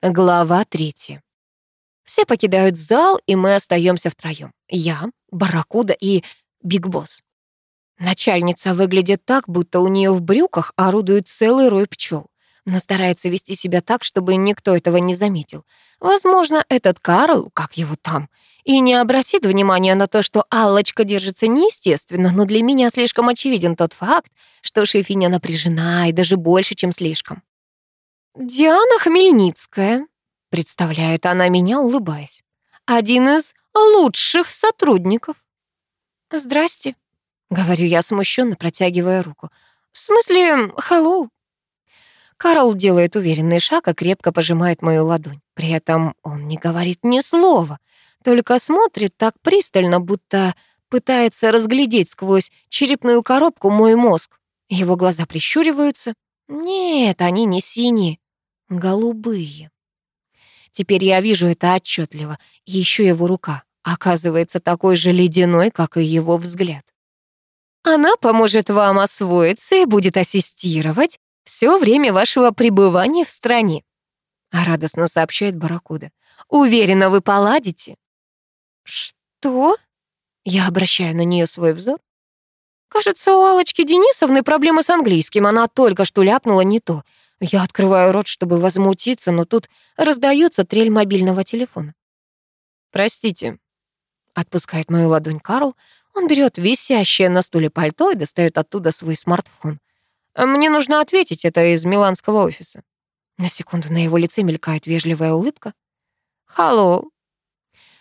Глава третья. Все покидают зал, и мы остаемся втроем. Я, Барракуда и Биг Босс. Начальница выглядит так, будто у нее в брюках орудует целый рой пчел, но старается вести себя так, чтобы никто этого не заметил. Возможно, этот Карл, как его там, и не обратит внимания на то, что Аллочка держится неестественно, но для меня слишком очевиден тот факт, что шефиня напряжена и даже больше, чем слишком. «Диана Хмельницкая», — представляет она меня, улыбаясь. «Один из лучших сотрудников». «Здрасте», — говорю я смущенно, протягивая руку. «В смысле, hello?» Карл делает уверенный шаг и крепко пожимает мою ладонь. При этом он не говорит ни слова, только смотрит так пристально, будто пытается разглядеть сквозь черепную коробку мой мозг. Его глаза прищуриваются. Нет, они не синие, голубые. Теперь я вижу это отчетливо. Еще его рука оказывается такой же ледяной, как и его взгляд. Она поможет вам освоиться и будет ассистировать все время вашего пребывания в стране. Радостно сообщает Барракуда. Уверена, вы поладите. Что? Я обращаю на нее свой взор. Кажется, у Алочки Денисовны проблемы с английским. Она только что ляпнула не то. Я открываю рот, чтобы возмутиться, но тут раздается трель мобильного телефона. «Простите», — отпускает мою ладонь Карл. Он берет висящее на стуле пальто и достает оттуда свой смартфон. «Мне нужно ответить, это из миланского офиса». На секунду на его лице мелькает вежливая улыбка. «Халло».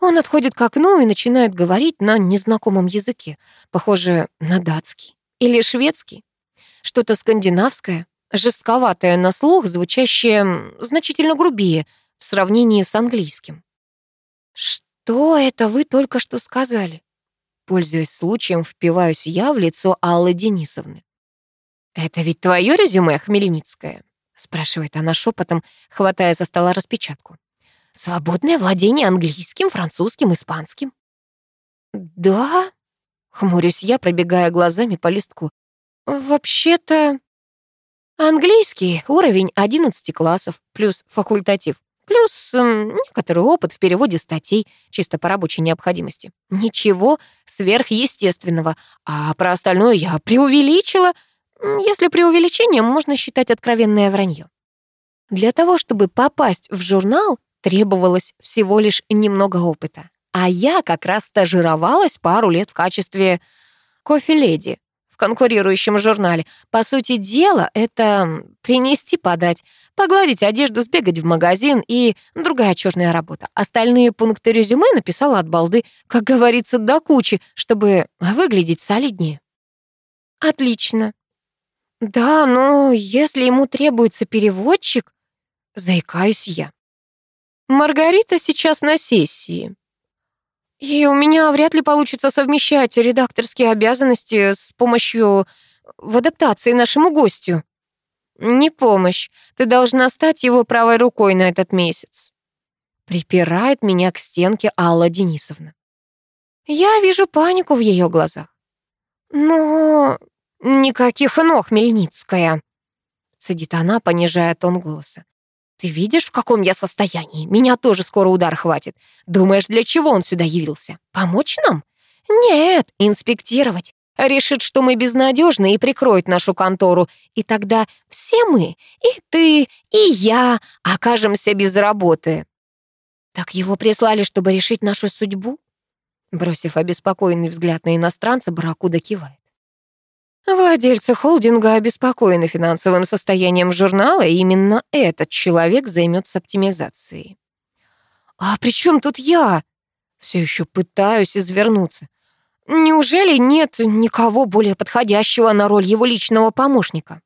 Он отходит к окну и начинает говорить на незнакомом языке, похоже на датский или шведский. Что-то скандинавское жестковатое на слух, звучащее значительно грубее в сравнении с английским. «Что это вы только что сказали?» Пользуясь случаем, впиваюсь я в лицо Аллы Денисовны. «Это ведь твое резюме, Хмельницкая?» спрашивает она шепотом, хватая со стола распечатку. «Свободное владение английским, французским, испанским». «Да?» — хмурюсь я, пробегая глазами по листку. «Вообще-то...» Английский — уровень 11 классов, плюс факультатив, плюс эм, некоторый опыт в переводе статей, чисто по рабочей необходимости. Ничего сверхъестественного, а про остальное я преувеличила, если преувеличением можно считать откровенное вранье. Для того, чтобы попасть в журнал, требовалось всего лишь немного опыта. А я как раз стажировалась пару лет в качестве кофе-леди конкурирующем журнале. По сути дела, это принести, подать, погладить одежду, сбегать в магазин и другая черная работа. Остальные пункты резюме написала от балды, как говорится, до кучи, чтобы выглядеть солиднее. Отлично. Да, но если ему требуется переводчик, заикаюсь я. Маргарита сейчас на сессии. И у меня вряд ли получится совмещать редакторские обязанности с помощью в адаптации нашему гостю. Не помощь. Ты должна стать его правой рукой на этот месяц. Припирает меня к стенке Алла Денисовна. Я вижу панику в ее глазах. Но никаких ног, Хмельницкая. Сидит она, понижая тон голоса. Ты видишь, в каком я состоянии? Меня тоже скоро удар хватит. Думаешь, для чего он сюда явился? Помочь нам? Нет, инспектировать. Решит, что мы безнадежны и прикроет нашу контору. И тогда все мы, и ты, и я, окажемся без работы. Так его прислали, чтобы решить нашу судьбу? Бросив обеспокоенный взгляд на иностранца, Баракуда кивает. Владельцы холдинга обеспокоены финансовым состоянием журнала, и именно этот человек займется оптимизацией. «А при чем тут я?» Все еще пытаюсь извернуться. Неужели нет никого более подходящего на роль его личного помощника?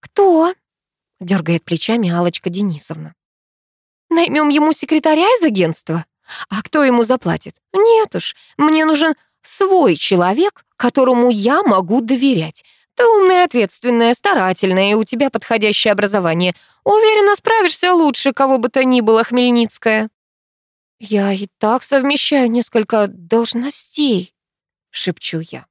«Кто?» — дергает плечами Алочка Денисовна. «Наймем ему секретаря из агентства? А кто ему заплатит? Нет уж, мне нужен свой человек, которому я могу доверять. Ты умная, ответственная, старательная, и у тебя подходящее образование. Уверена, справишься лучше кого бы то ни было, Хмельницкая». «Я и так совмещаю несколько должностей», — шепчу я.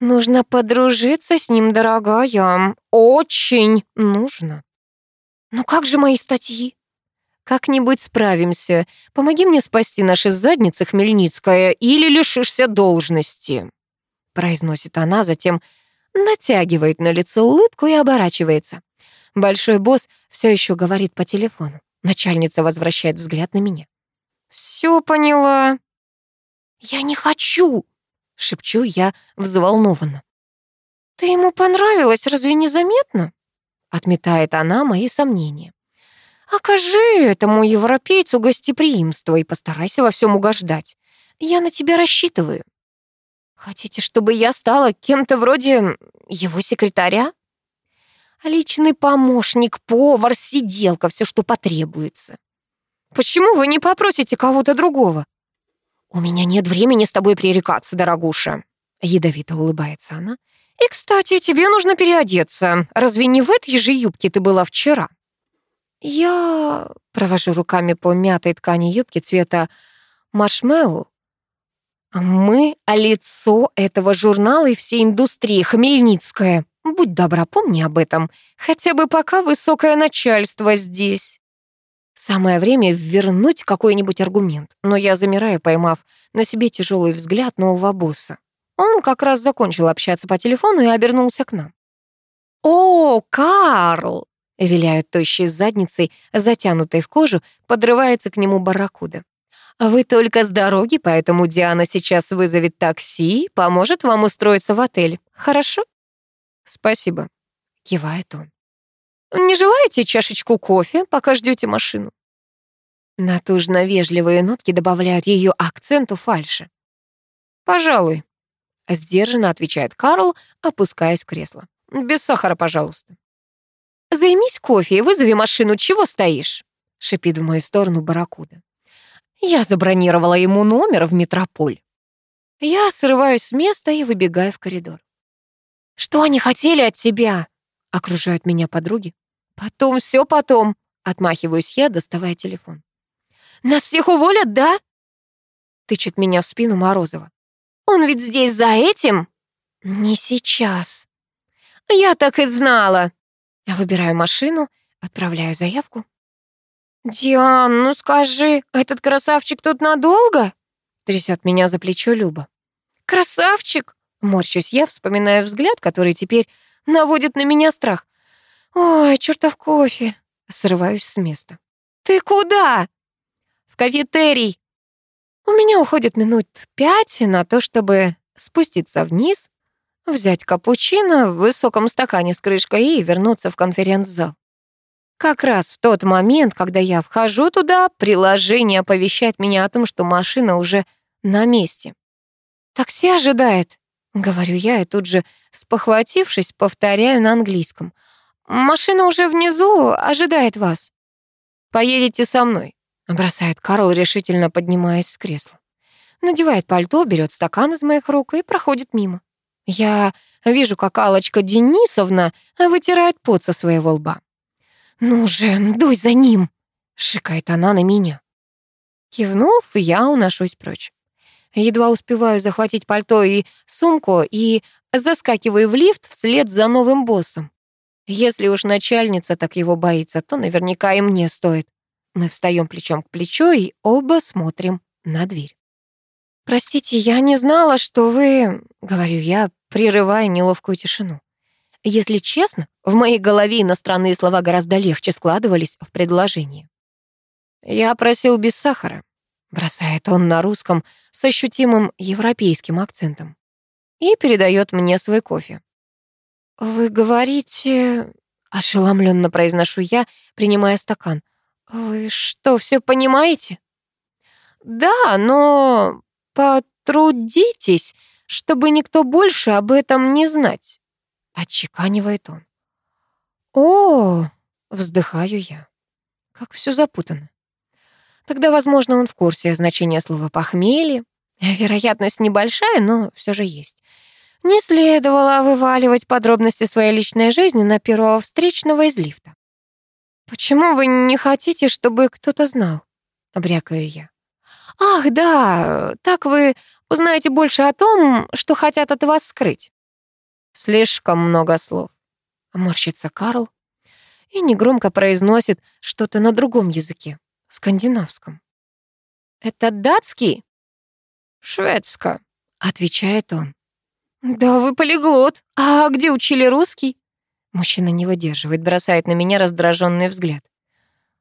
«Нужно подружиться с ним, дорогая. Очень нужно». «Но как же мои статьи?» Как-нибудь справимся. Помоги мне спасти наши задницы, Хмельницкая, или лишишься должности», — произносит она, затем натягивает на лицо улыбку и оборачивается. Большой босс все еще говорит по телефону. Начальница возвращает взгляд на меня. «Все поняла». «Я не хочу», — шепчу я взволнованно. «Ты ему понравилась, разве не заметно?» Отметает она мои сомнения. «Окажи этому европейцу гостеприимство и постарайся во всем угождать. Я на тебя рассчитываю». «Хотите, чтобы я стала кем-то вроде его секретаря?» «Личный помощник, повар, сиделка, все, что потребуется». «Почему вы не попросите кого-то другого?» «У меня нет времени с тобой пререкаться, дорогуша», — ядовито улыбается она. «И, кстати, тебе нужно переодеться. Разве не в этой же юбке ты была вчера?» Я провожу руками по мятой ткани юбки цвета маршмеллоу. Мы — лицо этого журнала и всей индустрии, Хмельницкая. Будь добра, помни об этом, хотя бы пока высокое начальство здесь. Самое время вернуть какой-нибудь аргумент, но я замираю, поймав на себе тяжелый взгляд нового босса. Он как раз закончил общаться по телефону и обернулся к нам. «О, Карл!» — виляет тощей задницей, затянутой в кожу, подрывается к нему барракуда. «Вы только с дороги, поэтому Диана сейчас вызовет такси, поможет вам устроиться в отель. Хорошо?» «Спасибо», — кивает он. «Не желаете чашечку кофе, пока ждете машину?» Натужно-вежливые нотки добавляют ее акценту фальши. «Пожалуй», Сдержанно отвечает Карл, опускаясь в кресло. «Без сахара, пожалуйста». «Займись кофе и вызови машину, чего стоишь?» шипит в мою сторону барракуда. Я забронировала ему номер в метрополь. Я срываюсь с места и выбегаю в коридор. «Что они хотели от тебя?» — окружают меня подруги. «Потом, все потом», — отмахиваюсь я, доставая телефон. «Нас всех уволят, да?» — тычет меня в спину Морозова. Он ведь здесь за этим?» «Не сейчас». «Я так и знала». Выбираю машину, отправляю заявку. «Диан, ну скажи, этот красавчик тут надолго?» Трясет меня за плечо Люба. «Красавчик!» Морщусь я, вспоминая взгляд, который теперь наводит на меня страх. «Ой, чертов кофе!» Срываюсь с места. «Ты куда?» «В кафетерий!» У меня уходит минут пять на то, чтобы спуститься вниз, взять капучино в высоком стакане с крышкой и вернуться в конференц-зал. Как раз в тот момент, когда я вхожу туда, приложение оповещает меня о том, что машина уже на месте. «Такси ожидает», — говорю я, и тут же, спохватившись, повторяю на английском. «Машина уже внизу, ожидает вас. Поедете со мной». Бросает Карл, решительно поднимаясь с кресла. Надевает пальто, берет стакан из моих рук и проходит мимо. Я вижу, как Алочка Денисовна вытирает пот со своего лба. «Ну же, дуй за ним!» — шикает она на меня. Кивнув, я уношусь прочь. Едва успеваю захватить пальто и сумку и заскакиваю в лифт вслед за новым боссом. Если уж начальница так его боится, то наверняка и мне стоит. Мы встаем плечом к плечу и оба смотрим на дверь. «Простите, я не знала, что вы...» — говорю я, прерывая неловкую тишину. Если честно, в моей голове иностранные слова гораздо легче складывались в предложение. «Я просил без сахара», — бросает он на русском с ощутимым европейским акцентом и передает мне свой кофе. «Вы говорите...» — ошеломленно произношу я, принимая стакан. «Вы что, все понимаете?» «Да, но потрудитесь, чтобы никто больше об этом не знать», — отчеканивает он. «О!» — вздыхаю я. Как все запутано. Тогда, возможно, он в курсе значения слова «похмелье». Вероятность небольшая, но все же есть. Не следовало вываливать подробности своей личной жизни на первого встречного из лифта. «Почему вы не хотите, чтобы кто-то знал?» — обрякаю я. «Ах, да, так вы узнаете больше о том, что хотят от вас скрыть». «Слишком много слов», — морщится Карл и негромко произносит что-то на другом языке. скандинавском. «Это датский?» «Шведско», — отвечает он. «Да вы полиглот. А где учили русский?» Мужчина не выдерживает, бросает на меня раздраженный взгляд.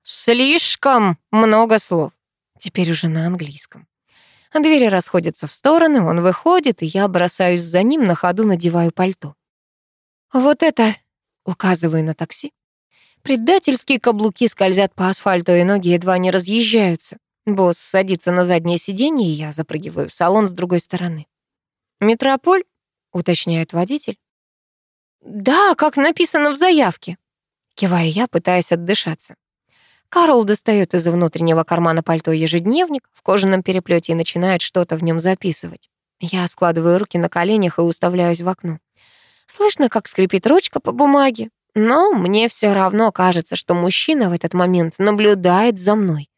«Слишком много слов». Теперь уже на английском. Двери расходятся в стороны, он выходит, и я бросаюсь за ним, на ходу надеваю пальто. «Вот это...» — указываю на такси. Предательские каблуки скользят по асфальту, и ноги едва не разъезжаются. Босс садится на заднее сиденье, и я запрыгиваю в салон с другой стороны. «Метрополь?» — уточняет водитель. «Да, как написано в заявке», — киваю я, пытаясь отдышаться. Карл достает из внутреннего кармана пальто ежедневник в кожаном переплете и начинает что-то в нем записывать. Я складываю руки на коленях и уставляюсь в окно. Слышно, как скрипит ручка по бумаге, но мне все равно кажется, что мужчина в этот момент наблюдает за мной.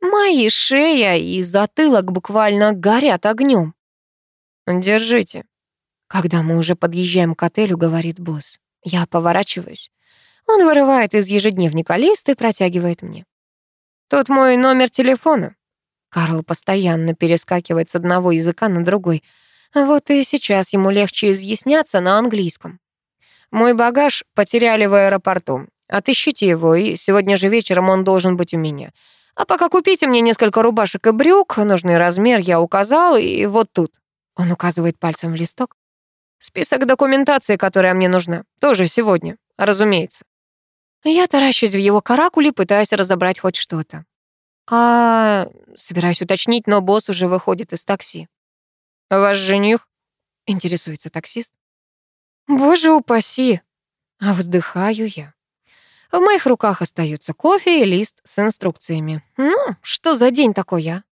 Мои шея и затылок буквально горят огнем. «Держите». Когда мы уже подъезжаем к отелю, говорит босс. Я поворачиваюсь. Он вырывает из ежедневника лист и протягивает мне. «Тут мой номер телефона». Карл постоянно перескакивает с одного языка на другой. Вот и сейчас ему легче изъясняться на английском. «Мой багаж потеряли в аэропорту. Отыщите его, и сегодня же вечером он должен быть у меня. А пока купите мне несколько рубашек и брюк, нужный размер я указал, и вот тут». Он указывает пальцем в листок. «Список документации, которая мне нужна. Тоже сегодня, разумеется». Я таращусь в его каракуле, пытаясь разобрать хоть что-то. А собираюсь уточнить, но босс уже выходит из такси. «Ваш жених?» — интересуется таксист. «Боже упаси!» А вздыхаю я. В моих руках остаются кофе и лист с инструкциями. Ну, что за день такой я?